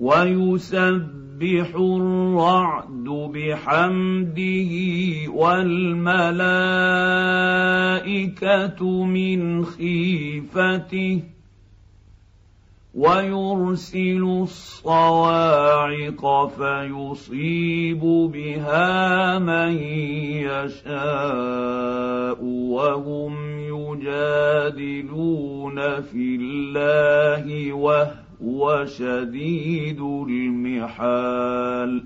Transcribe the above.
ويسبح الرعد بحمده والملائكة من خيفته ويرسل الصواعق فيصيب بها من يشاء وهم يجادلون في الله وهو شديد المحال.